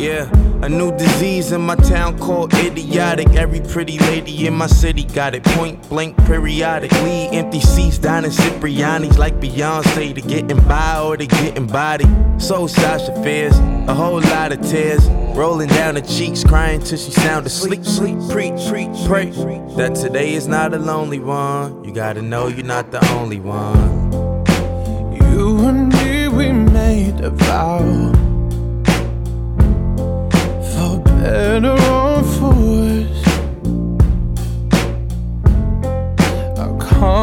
Yeah, a new disease in my town called idiotic. Every pretty lady in my city got it point blank periodically. Empty seats, dining Cipriani's like Beyonce to getting by or to getting body. So Sasha Fierce a whole lot of tears rolling down her cheeks, crying till she sound asleep. Sleep, preach, preach, pray that today is not a lonely one. You gotta know you're not the only one. You and me, we made a vow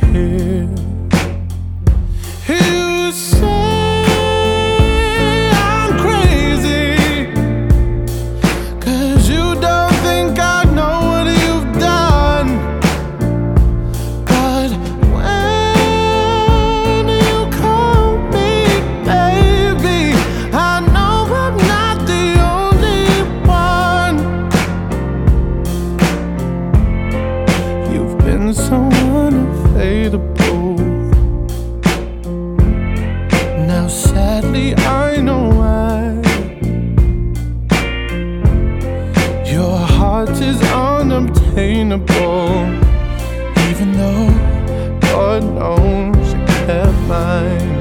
here. Heart is unobtainable, even though God knows you kept mine.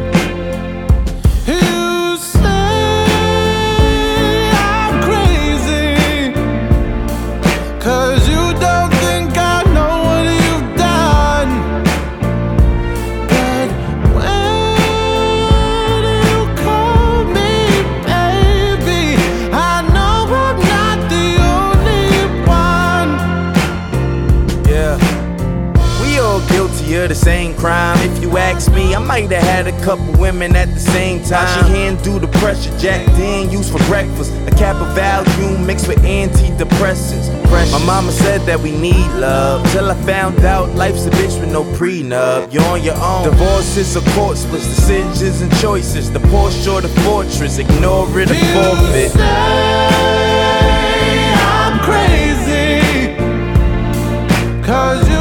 guilty of the same crime. If you ask me, I might have had a couple women at the same time. She hand do the pressure, Jack Daniel's for breakfast. A cap of Valium mixed with antidepressants. My mama said that we need love. Till I found out life's a bitch with no prenup. You're on your own. Divorce is a court split. decisions and choices. The poor show the fortress, ignore it or forfeit. Say I'm crazy. Cause